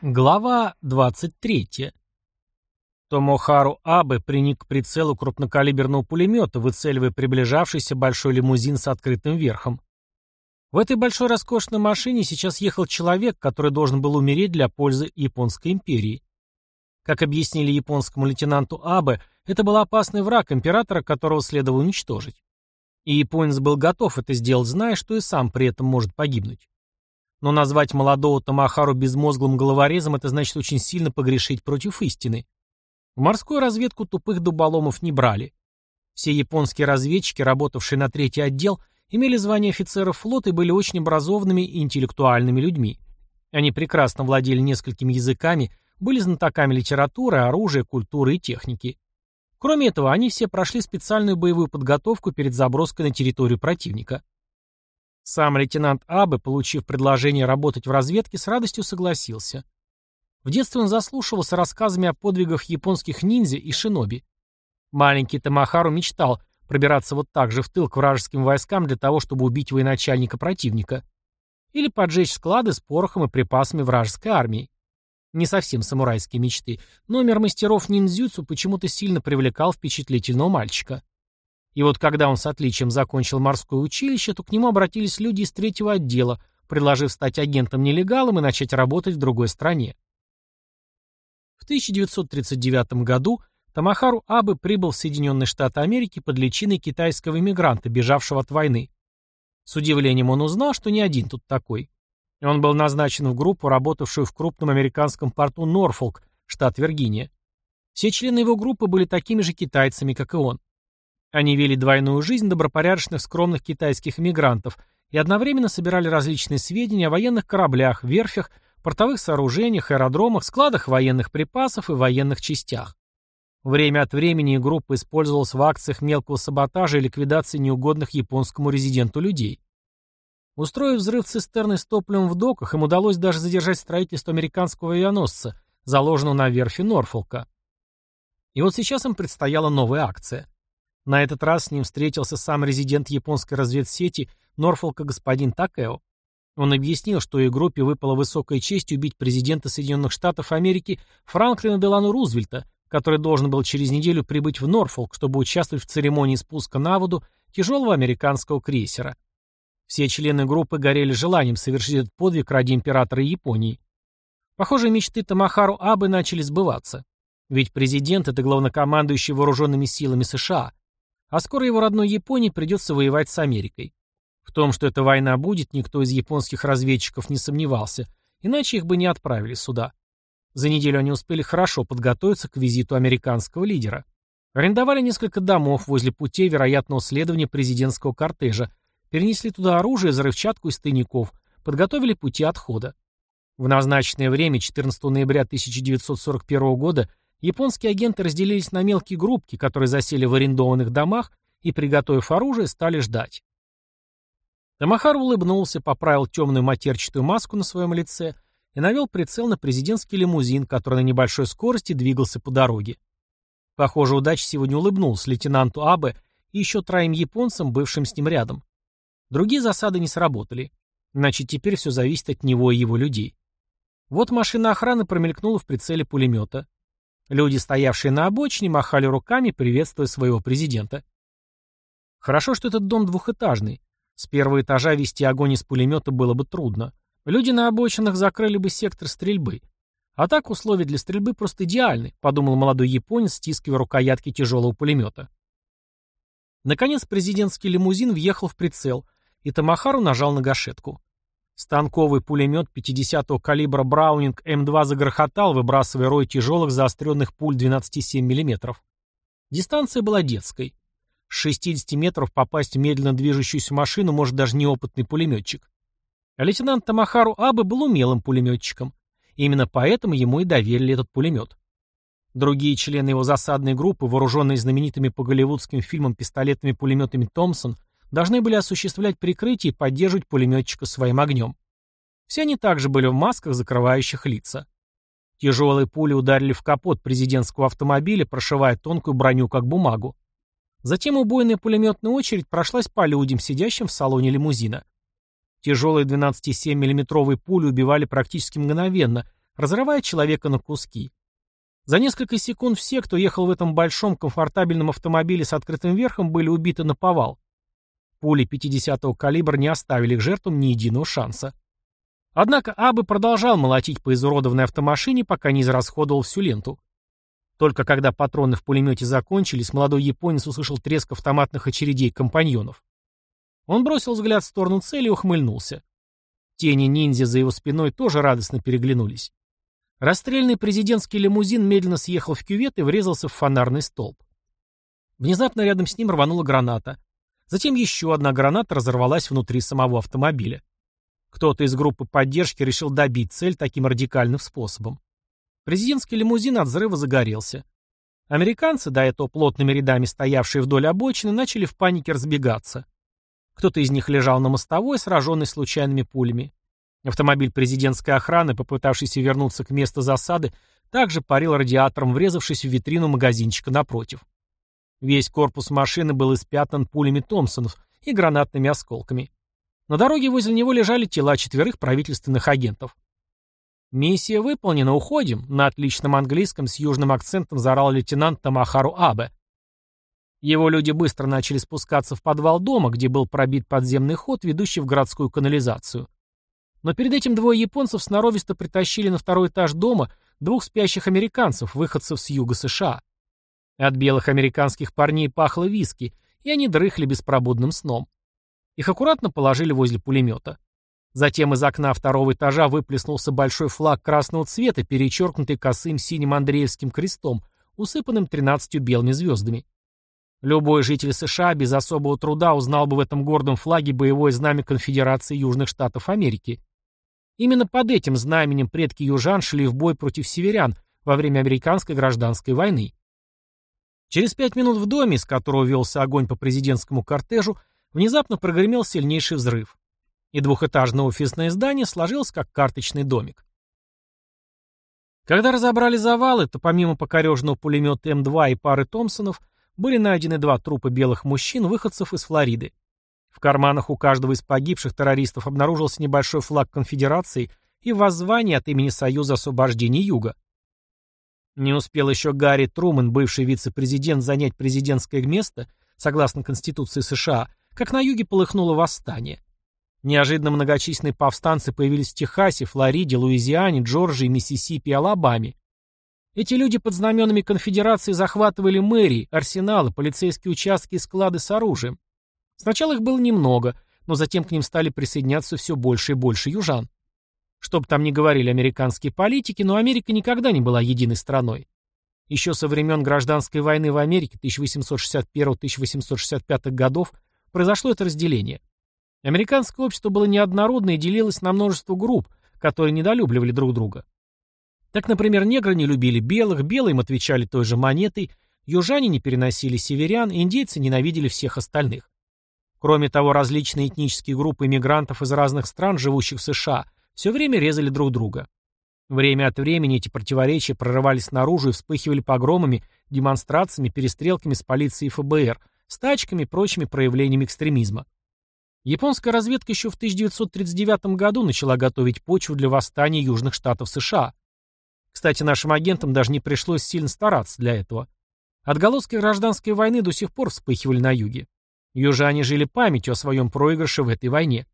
Глава 23. Томохару Абе приник к прицелу крупнокалиберного пулемета, выцеливая приближавшийся большой лимузин с открытым верхом. В этой большой роскошной машине сейчас ехал человек, который должен был умереть для пользы Японской империи. Как объяснили японскому лейтенанту Абе, это был опасный враг императора, которого следовало уничтожить. И японец был готов это сделать, зная, что и сам при этом может погибнуть. Но назвать молодого Тамахару безмозглым головорезом – это значит очень сильно погрешить против истины. В морскую разведку тупых дуболомов не брали. Все японские разведчики, работавшие на третий отдел, имели звание офицеров флота и были очень образованными и интеллектуальными людьми. Они прекрасно владели несколькими языками, были знатоками литературы, оружия, культуры и техники. Кроме этого, они все прошли специальную боевую подготовку перед заброской на территорию противника. Сам лейтенант Абе, получив предложение работать в разведке, с радостью согласился. В детстве он заслушивался рассказами о подвигах японских ниндзя и шиноби. Маленький Тамахару мечтал пробираться вот так же в тыл к вражеским войскам для того, чтобы убить военачальника противника. Или поджечь склады с порохом и припасами вражеской армии. Не совсем самурайские мечты, но мир мастеров ниндзюцу почему-то сильно привлекал впечатлительного мальчика. И вот когда он с отличием закончил морское училище, то к нему обратились люди из третьего отдела, предложив стать агентом-нелегалом и начать работать в другой стране. В 1939 году Тамахару Абы прибыл в Соединенные Штаты Америки под личиной китайского иммигранта, бежавшего от войны. С удивлением он узнал, что не один тут такой. Он был назначен в группу, работавшую в крупном американском порту Норфолк, штат Виргиния. Все члены его группы были такими же китайцами, как и он. Они вели двойную жизнь добропорядочных скромных китайских иммигрантов и одновременно собирали различные сведения о военных кораблях, верфях, портовых сооружениях, аэродромах, складах военных припасов и военных частях. Время от времени группа использовалась в акциях мелкого саботажа и ликвидации неугодных японскому резиденту людей. Устроив взрыв цистерны с топливом в доках, им удалось даже задержать строительство американского авианосца, заложенного на верфи Норфолка. И вот сейчас им предстояла новая акция. На этот раз с ним встретился сам резидент японской разведсети Норфолка господин Такео. Он объяснил, что и группе выпала высокая честь убить президента Соединенных Штатов Америки Франклина Делану Рузвельта, который должен был через неделю прибыть в Норфолк, чтобы участвовать в церемонии спуска на воду тяжелого американского крейсера. Все члены группы горели желанием совершить этот подвиг ради императора Японии. Похоже, мечты Тамахару Абы начали сбываться. Ведь президент – это главнокомандующий вооруженными силами США, а скоро его родной Японии придется воевать с Америкой. В том, что эта война будет, никто из японских разведчиков не сомневался, иначе их бы не отправили сюда. За неделю они успели хорошо подготовиться к визиту американского лидера. Арендовали несколько домов возле путей вероятного следования президентского кортежа, перенесли туда оружие, взрывчатку из тайников, подготовили пути отхода. В назначенное время, 14 ноября 1941 года, Японские агенты разделились на мелкие группки, которые засели в арендованных домах и, приготовив оружие, стали ждать. Тамахар улыбнулся, поправил темную матерчатую маску на своем лице и навел прицел на президентский лимузин, который на небольшой скорости двигался по дороге. Похоже, удача сегодня улыбнулась лейтенанту Абе и еще троим японцам, бывшим с ним рядом. Другие засады не сработали. Значит, теперь все зависит от него и его людей. Вот машина охраны промелькнула в прицеле пулемета. Люди, стоявшие на обочине, махали руками, приветствуя своего президента. Хорошо, что этот дом двухэтажный. С первого этажа вести огонь из пулемета было бы трудно. Люди на обочинах закрыли бы сектор стрельбы. А так условия для стрельбы просто идеальны, подумал молодой японец, стискивая рукоятки тяжелого пулемета. Наконец президентский лимузин въехал в прицел, и Тамахару нажал на гашетку. Станковый пулемет 50-го калибра Браунинг М2 загрохотал, выбрасывая рой тяжелых заостренных пуль 12,7 мм. Дистанция была детской. С 60 метров попасть в медленно движущуюся машину может даже неопытный пулеметчик. А лейтенант Тамахару Абы был умелым пулеметчиком. Именно поэтому ему и доверили этот пулемет. Другие члены его засадной группы, вооруженные знаменитыми по голливудским фильмам пистолетами-пулеметами Томпсон, должны были осуществлять прикрытие и поддерживать пулеметчика своим огнем. Все они также были в масках, закрывающих лица. Тяжелые пули ударили в капот президентского автомобиля, прошивая тонкую броню как бумагу. Затем убойная пулеметная очередь прошлась по людям, сидящим в салоне лимузина. Тяжелые 12,7 миллиметровые пули убивали практически мгновенно, разрывая человека на куски. За несколько секунд все, кто ехал в этом большом комфортабельном автомобиле с открытым верхом, были убиты на повал. Пули 50-го калибра не оставили жертвам ни единого шанса. Однако Абы продолжал молотить по изуродованной автомашине, пока не израсходовал всю ленту. Только когда патроны в пулемете закончились, молодой японец услышал треск автоматных очередей компаньонов. Он бросил взгляд в сторону цели и ухмыльнулся. Тени ниндзя за его спиной тоже радостно переглянулись. Расстрельный президентский лимузин медленно съехал в кювет и врезался в фонарный столб. Внезапно рядом с ним рванула граната. Затем еще одна граната разорвалась внутри самого автомобиля. Кто-то из группы поддержки решил добить цель таким радикальным способом. Президентский лимузин от взрыва загорелся. Американцы, до этого плотными рядами стоявшие вдоль обочины, начали в панике разбегаться. Кто-то из них лежал на мостовой, сраженный случайными пулями. Автомобиль президентской охраны, попытавшийся вернуться к месту засады, также парил радиатором, врезавшись в витрину магазинчика напротив. Весь корпус машины был испятнан пулями Томпсонов и гранатными осколками. На дороге возле него лежали тела четверых правительственных агентов. «Миссия выполнена, уходим», — на отличном английском с южным акцентом заорал лейтенант Тамахару Абе. Его люди быстро начали спускаться в подвал дома, где был пробит подземный ход, ведущий в городскую канализацию. Но перед этим двое японцев сноровисто притащили на второй этаж дома двух спящих американцев, выходцев с юга США. От белых американских парней пахло виски, и они дрыхли беспробудным сном. Их аккуратно положили возле пулемета. Затем из окна второго этажа выплеснулся большой флаг красного цвета, перечеркнутый косым синим Андреевским крестом, усыпанным тринадцатью белыми звездами. Любой житель США без особого труда узнал бы в этом гордом флаге боевое знамя Конфедерации Южных Штатов Америки. Именно под этим знаменем предки южан шли в бой против северян во время американской гражданской войны. Через пять минут в доме, из которого велся огонь по президентскому кортежу, внезапно прогремел сильнейший взрыв и двухэтажное офисное здание сложилось как карточный домик. Когда разобрали завалы, то помимо покореженного пулемета М2 и пары Томпсонов, были найдены два трупа белых мужчин, выходцев из Флориды. В карманах у каждого из погибших террористов обнаружился небольшой флаг конфедерации и воззвание от имени Союза освобождения Юга. Не успел еще Гарри Трумэн, бывший вице-президент, занять президентское место, согласно Конституции США, как на юге полыхнуло восстание. Неожиданно многочисленные повстанцы появились в Техасе, Флориде, Луизиане, Джорджии, Миссисипи и Алабаме. Эти люди под знаменами конфедерации захватывали мэрии, арсеналы, полицейские участки и склады с оружием. Сначала их было немного, но затем к ним стали присоединяться все больше и больше южан. Что бы там ни говорили американские политики, но Америка никогда не была единой страной. Еще со времен гражданской войны в Америке 1861-1865 годов произошло это разделение. Американское общество было неоднородно и делилось на множество групп, которые недолюбливали друг друга. Так, например, негры не любили белых, белые им отвечали той же монетой, южане не переносили северян, индейцы ненавидели всех остальных. Кроме того, различные этнические группы иммигрантов из разных стран, живущих в США, все время резали друг друга. Время от времени эти противоречия прорывались наружу и вспыхивали погромами, демонстрациями, перестрелками с полицией и ФБР, стачками и прочими проявлениями экстремизма. Японская разведка еще в 1939 году начала готовить почву для восстания южных штатов США. Кстати, нашим агентам даже не пришлось сильно стараться для этого. Отголоски гражданской войны до сих пор вспыхивали на юге. Южане жили памятью о своем проигрыше в этой войне.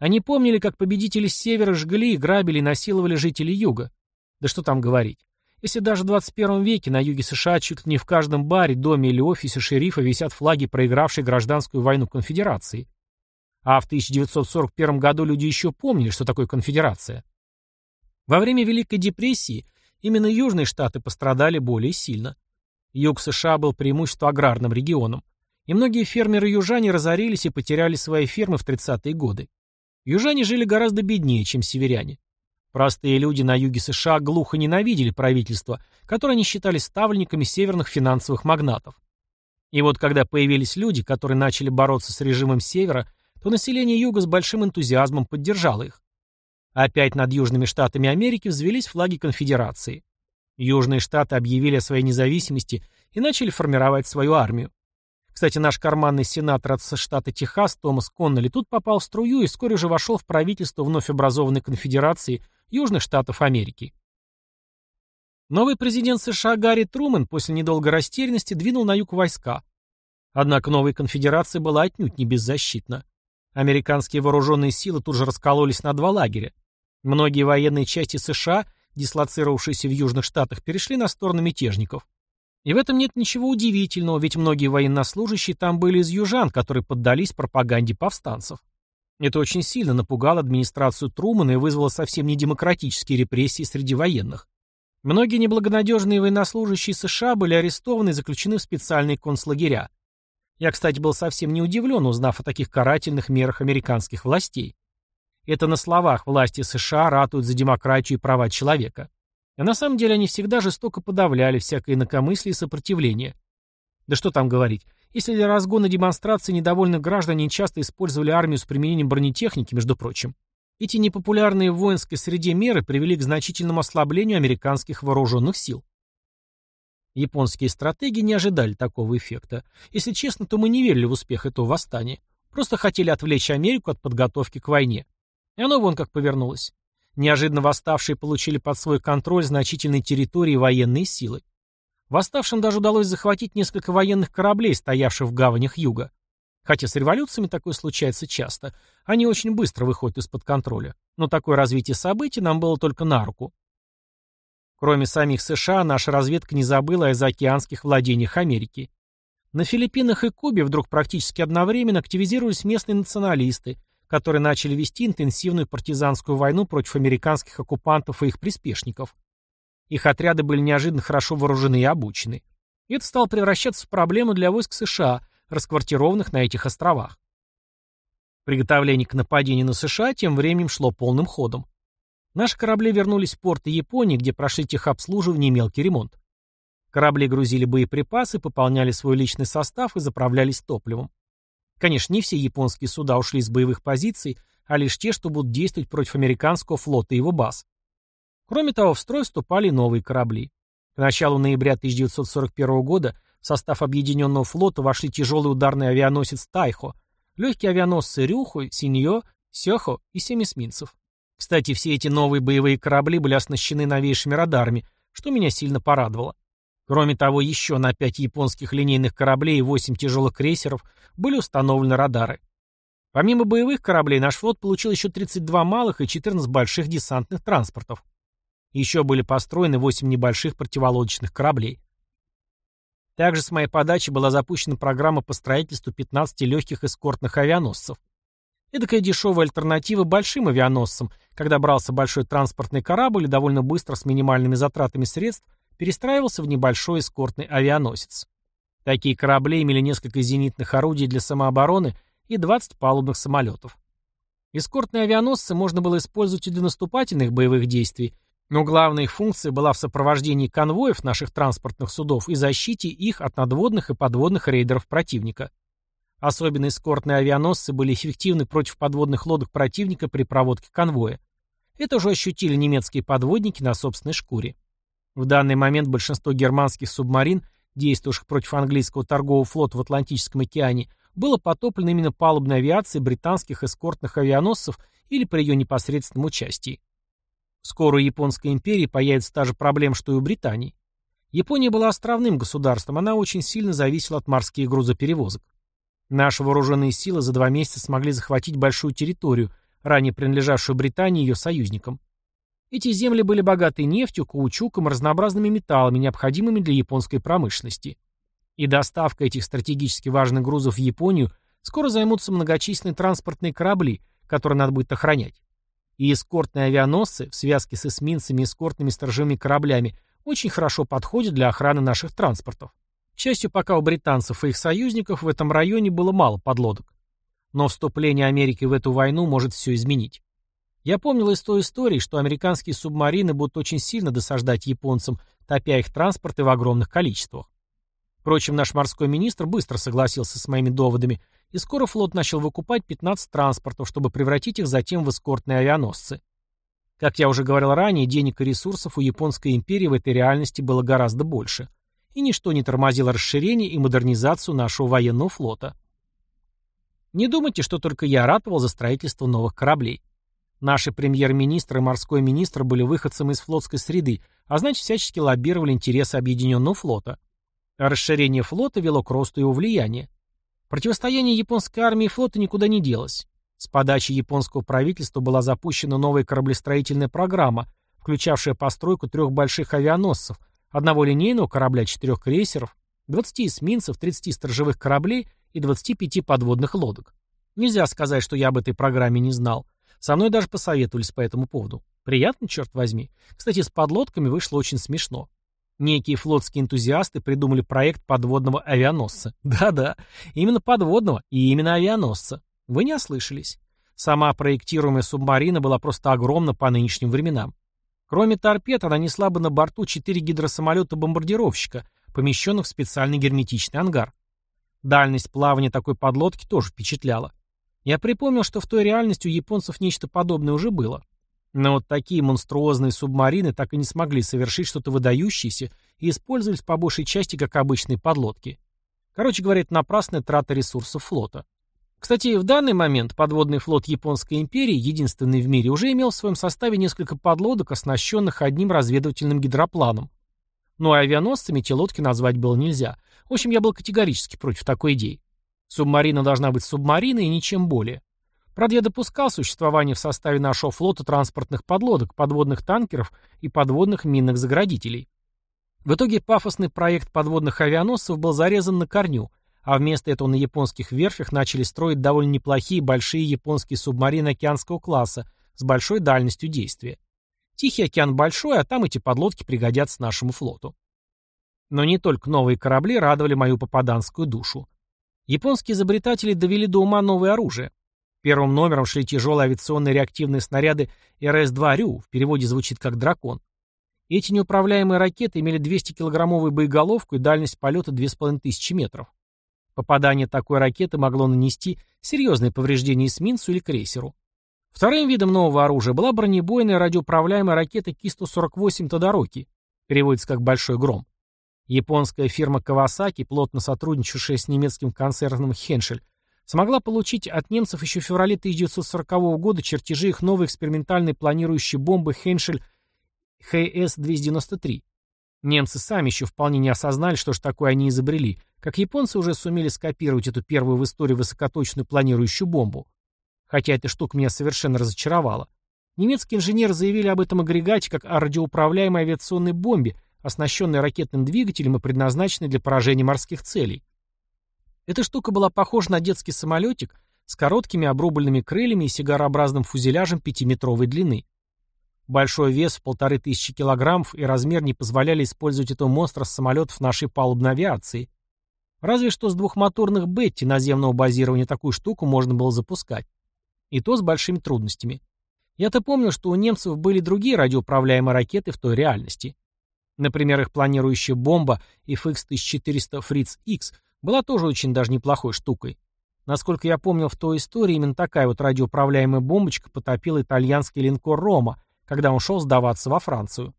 Они помнили, как победители с севера жгли, грабили насиловали жителей юга. Да что там говорить. Если даже в 21 веке на юге США чуть не в каждом баре, доме или офисе шерифа висят флаги проигравшей гражданскую войну конфедерации – а в 1941 году люди еще помнили, что такое конфедерация. Во время Великой депрессии именно южные штаты пострадали более сильно. Юг США был преимущественно аграрным регионом, и многие фермеры-южане разорились и потеряли свои фермы в 30-е годы. Южане жили гораздо беднее, чем северяне. Простые люди на юге США глухо ненавидели правительство, которое они считали ставленниками северных финансовых магнатов. И вот когда появились люди, которые начали бороться с режимом севера, то население Юга с большим энтузиазмом поддержало их. Опять над южными штатами Америки взвелись флаги конфедерации. Южные штаты объявили о своей независимости и начали формировать свою армию. Кстати, наш карманный сенатор от штата Техас Томас Коннелли тут попал в струю и вскоре же вошел в правительство вновь образованной конфедерации Южных Штатов Америки. Новый президент США Гарри Трумэн после недолгой растерянности двинул на юг войска. Однако новая конфедерация была отнюдь не беззащитна. Американские вооруженные силы тут же раскололись на два лагеря. Многие военные части США, дислоцировавшиеся в Южных Штатах, перешли на сторону мятежников. И в этом нет ничего удивительного, ведь многие военнослужащие там были из южан, которые поддались пропаганде повстанцев. Это очень сильно напугало администрацию Трумана и вызвало совсем недемократические репрессии среди военных. Многие неблагонадежные военнослужащие США были арестованы и заключены в специальные концлагеря. Я, кстати, был совсем не удивлен, узнав о таких карательных мерах американских властей. Это на словах власти США ратуют за демократию и права человека. А на самом деле они всегда жестоко подавляли всякое инакомыслие и сопротивление. Да что там говорить, если для разгона демонстраций недовольных граждан они часто использовали армию с применением бронетехники, между прочим, эти непопулярные в воинской среде меры привели к значительному ослаблению американских вооруженных сил. Японские стратеги не ожидали такого эффекта. Если честно, то мы не верили в успех этого восстания. Просто хотели отвлечь Америку от подготовки к войне. И оно вон как повернулось. Неожиданно восставшие получили под свой контроль значительные территории и военные силы. Восставшим даже удалось захватить несколько военных кораблей, стоявших в гаванях юга. Хотя с революциями такое случается часто. Они очень быстро выходят из-под контроля. Но такое развитие событий нам было только на руку. Кроме самих США, наша разведка не забыла о заокеанских владениях Америки. На Филиппинах и Кубе вдруг практически одновременно активизировались местные националисты, которые начали вести интенсивную партизанскую войну против американских оккупантов и их приспешников. Их отряды были неожиданно хорошо вооружены и обучены. И это стало превращаться в проблему для войск США, расквартированных на этих островах. Приготовление к нападению на США тем временем шло полным ходом. Наши корабли вернулись в порты Японии, где прошли техобслуживание и мелкий ремонт. Корабли грузили боеприпасы, пополняли свой личный состав и заправлялись топливом. Конечно, не все японские суда ушли с боевых позиций, а лишь те, что будут действовать против американского флота и его баз. Кроме того, в строй вступали новые корабли. К началу ноября 1941 года в состав объединенного флота вошли тяжелый ударный авианосец «Тайхо», легкие авианосцы «Рюху», «Синьо», «Сёхо» и семь эсминцев. Кстати, все эти новые боевые корабли были оснащены новейшими радарами, что меня сильно порадовало. Кроме того, еще на пять японских линейных кораблей и восемь тяжелых крейсеров были установлены радары. Помимо боевых кораблей, наш флот получил еще 32 малых и 14 больших десантных транспортов. Еще были построены 8 небольших противолодочных кораблей. Также с моей подачи была запущена программа по строительству 15 легких эскортных авианосцев. Эдакая дешевая альтернатива большим авианосцам, когда брался большой транспортный корабль и довольно быстро с минимальными затратами средств перестраивался в небольшой эскортный авианосец. Такие корабли имели несколько зенитных орудий для самообороны и 20 палубных самолетов. Эскортные авианосцы можно было использовать и для наступательных боевых действий, но главная их функция была в сопровождении конвоев наших транспортных судов и защите их от надводных и подводных рейдеров противника. Особенно эскортные авианосцы были эффективны против подводных лодок противника при проводке конвоя. Это уже ощутили немецкие подводники на собственной шкуре. В данный момент большинство германских субмарин, действовавших против английского торгового флота в Атлантическом океане, было потоплено именно палубной авиацией британских эскортных авианосцев или при ее непосредственном участии. Скоро у Японской империи появится та же проблема, что и у Британии. Япония была островным государством, она очень сильно зависела от морских грузоперевозок. Наши вооруженные силы за два месяца смогли захватить большую территорию, ранее принадлежавшую Британии и ее союзникам. Эти земли были богаты нефтью, каучуком разнообразными металлами, необходимыми для японской промышленности. И доставка этих стратегически важных грузов в Японию скоро займутся многочисленные транспортные корабли, которые надо будет охранять. И эскортные авианосцы в связке с эсминцами и эскортными сторожевыми кораблями очень хорошо подходят для охраны наших транспортов. К счастью, пока у британцев и их союзников в этом районе было мало подлодок. Но вступление Америки в эту войну может все изменить. Я помнил из той истории, что американские субмарины будут очень сильно досаждать японцам, топя их транспорты в огромных количествах. Впрочем, наш морской министр быстро согласился с моими доводами, и скоро флот начал выкупать 15 транспортов, чтобы превратить их затем в эскортные авианосцы. Как я уже говорил ранее, денег и ресурсов у Японской империи в этой реальности было гораздо больше. И ничто не тормозило расширение и модернизацию нашего военного флота. Не думайте, что только я ратовал за строительство новых кораблей. Наши премьер-министр и морской министр были выходцами из флотской среды, а значит всячески лоббировали интересы Объединенного флота. расширение флота вело к росту его влияния. Противостояние японской армии и флота никуда не делось. С подачи японского правительства была запущена новая кораблестроительная программа, включавшая постройку трех больших авианосцев, одного линейного корабля четырех крейсеров, 20 эсминцев, 30 сторожевых кораблей и 25 подводных лодок. Нельзя сказать, что я об этой программе не знал. Со мной даже посоветовались по этому поводу. Приятно, черт возьми. Кстати, с подлодками вышло очень смешно. Некие флотские энтузиасты придумали проект подводного авианосца. Да-да, именно подводного и именно авианосца. Вы не ослышались. Сама проектируемая субмарина была просто огромна по нынешним временам. Кроме торпед, она несла бы на борту четыре гидросамолета-бомбардировщика, помещенных в специальный герметичный ангар. Дальность плавания такой подлодки тоже впечатляла. Я припомнил, что в той реальности у японцев нечто подобное уже было. Но вот такие монструозные субмарины так и не смогли совершить что-то выдающееся и использовались по большей части как обычные подлодки. Короче говоря, это напрасная трата ресурсов флота. Кстати, в данный момент подводный флот Японской империи, единственный в мире, уже имел в своем составе несколько подлодок, оснащенных одним разведывательным гидропланом. Ну а авианосцами эти лодки назвать было нельзя. В общем, я был категорически против такой идеи. Субмарина должна быть субмариной и ничем более. Правда, я допускал существование в составе нашего флота транспортных подлодок, подводных танкеров и подводных минных заградителей. В итоге пафосный проект подводных авианосцев был зарезан на корню, а вместо этого на японских верфях начали строить довольно неплохие большие японские субмарины океанского класса с большой дальностью действия. Тихий океан большой, а там эти подлодки пригодятся нашему флоту. Но не только новые корабли радовали мою попаданскую душу. Японские изобретатели довели до ума новое оружие. Первым номером шли тяжелые авиационные реактивные снаряды РС-2 «Рю», в переводе звучит как «дракон». Эти неуправляемые ракеты имели 200-килограммовую боеголовку и дальность полета 2500 метров. Попадание такой ракеты могло нанести серьезные повреждения эсминцу или крейсеру. Вторым видом нового оружия была бронебойная радиоуправляемая ракета Ки-148 «Тодороки», переводится как «Большой гром». Японская фирма Kawasaki, плотно сотрудничавшая с немецким концерном Henschel, смогла получить от немцев еще в феврале 1940 года чертежи их новой экспериментальной планирующей бомбы Henschel ХС-293. Немцы сами еще вполне не осознали, что ж такое они изобрели, как японцы уже сумели скопировать эту первую в истории высокоточную планирующую бомбу. Хотя эта штука меня совершенно разочаровала. Немецкие инженеры заявили об этом агрегате как о радиоуправляемой авиационной бомбе, оснащенной ракетным двигателем и предназначенной для поражения морских целей. Эта штука была похожа на детский самолетик с короткими обрубленными крыльями и сигарообразным фюзеляжем пятиметровой длины. Большой вес в полторы тысячи килограммов и размер не позволяли использовать этого монстра с самолетов нашей палубной авиации. Разве что с двухмоторных Бетти наземного базирования такую штуку можно было запускать. И то с большими трудностями. Я-то помню, что у немцев были другие радиоуправляемые ракеты в той реальности. Например, их планирующая бомба FX-1400 Fritz X была тоже очень даже неплохой штукой. Насколько я помнил в той истории, именно такая вот радиоуправляемая бомбочка потопила итальянский линкор «Рома», когда он шел сдаваться во Францию.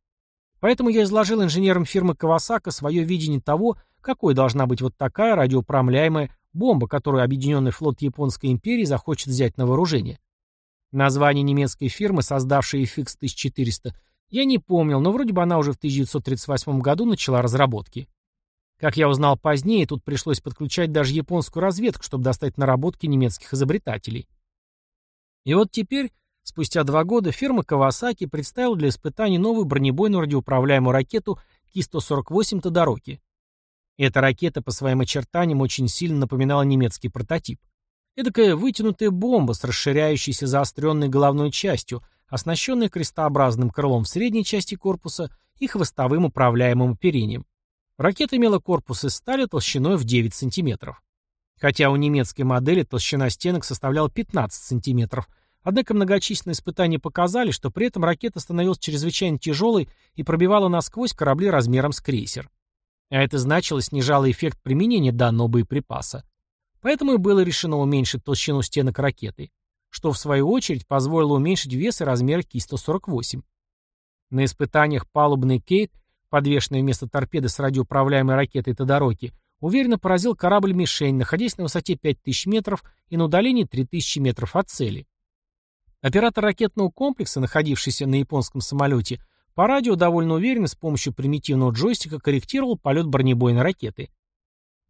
Поэтому я изложил инженерам фирмы Кавасака свое видение того, какой должна быть вот такая радиоуправляемая бомба, которую Объединенный флот Японской империи захочет взять на вооружение. Название немецкой фирмы, создавшей FX-1400, я не помнил, но вроде бы она уже в 1938 году начала разработки. Как я узнал позднее, тут пришлось подключать даже японскую разведку, чтобы достать наработки немецких изобретателей. И вот теперь, спустя два года, фирма Kawasaki представила для испытаний новую бронебойную радиоуправляемую ракету Ки-148 Тодороки. Эта ракета по своим очертаниям очень сильно напоминала немецкий прототип. Эдакая вытянутая бомба с расширяющейся заостренной головной частью, оснащенная крестообразным крылом в средней части корпуса и хвостовым управляемым оперением. Ракета имела корпус из стали толщиной в 9 см. Хотя у немецкой модели толщина стенок составляла 15 см, однако многочисленные испытания показали, что при этом ракета становилась чрезвычайно тяжелой и пробивала насквозь корабли размером с крейсер. А это значило снижало эффект применения данного боеприпаса. Поэтому и было решено уменьшить толщину стенок ракеты что в свою очередь позволило уменьшить вес и размер Ки-148. На испытаниях палубный Кейт, подвешенный вместо торпеды с радиоуправляемой ракетой Тодороки, уверенно поразил корабль-мишень, находясь на высоте 5000 метров и на удалении 3000 метров от цели. Оператор ракетного комплекса, находившийся на японском самолете, по радио довольно уверенно с помощью примитивного джойстика корректировал полет бронебойной ракеты.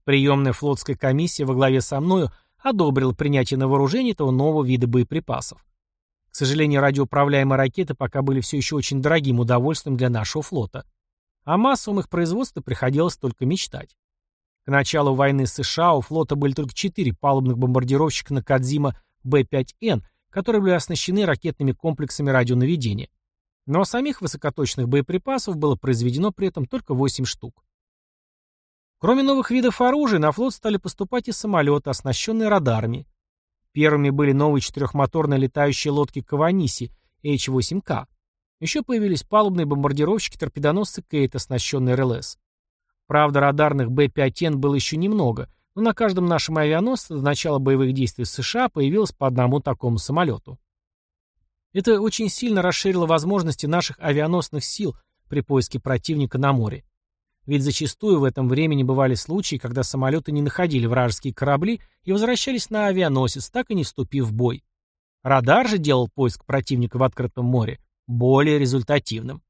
Приемная флотская комиссия во главе со мною одобрила принятие на вооружение этого нового вида боеприпасов. К сожалению, радиоуправляемые ракеты пока были все еще очень дорогим удовольствием для нашего флота. О массовом их производстве приходилось только мечтать. К началу войны с США у флота были только четыре палубных бомбардировщика на Кадзима Б-5Н, которые были оснащены ракетными комплексами радионаведения. Но самих высокоточных боеприпасов было произведено при этом только 8 штук. Кроме новых видов оружия, на флот стали поступать и самолеты, оснащенные радарами. Первыми были новые четырехмоторные летающие лодки Каваниси H-8К. Еще появились палубные бомбардировщики-торпедоносцы Кейт, оснащенные РЛС. Правда, радарных Б-5Н было еще немного, но на каждом нашем авианосце до начала боевых действий США появилось по одному такому самолету. Это очень сильно расширило возможности наших авианосных сил при поиске противника на море. Ведь зачастую в этом времени бывали случаи, когда самолеты не находили вражеские корабли и возвращались на авианосец, так и не вступив в бой. Радар же делал поиск противника в открытом море более результативным.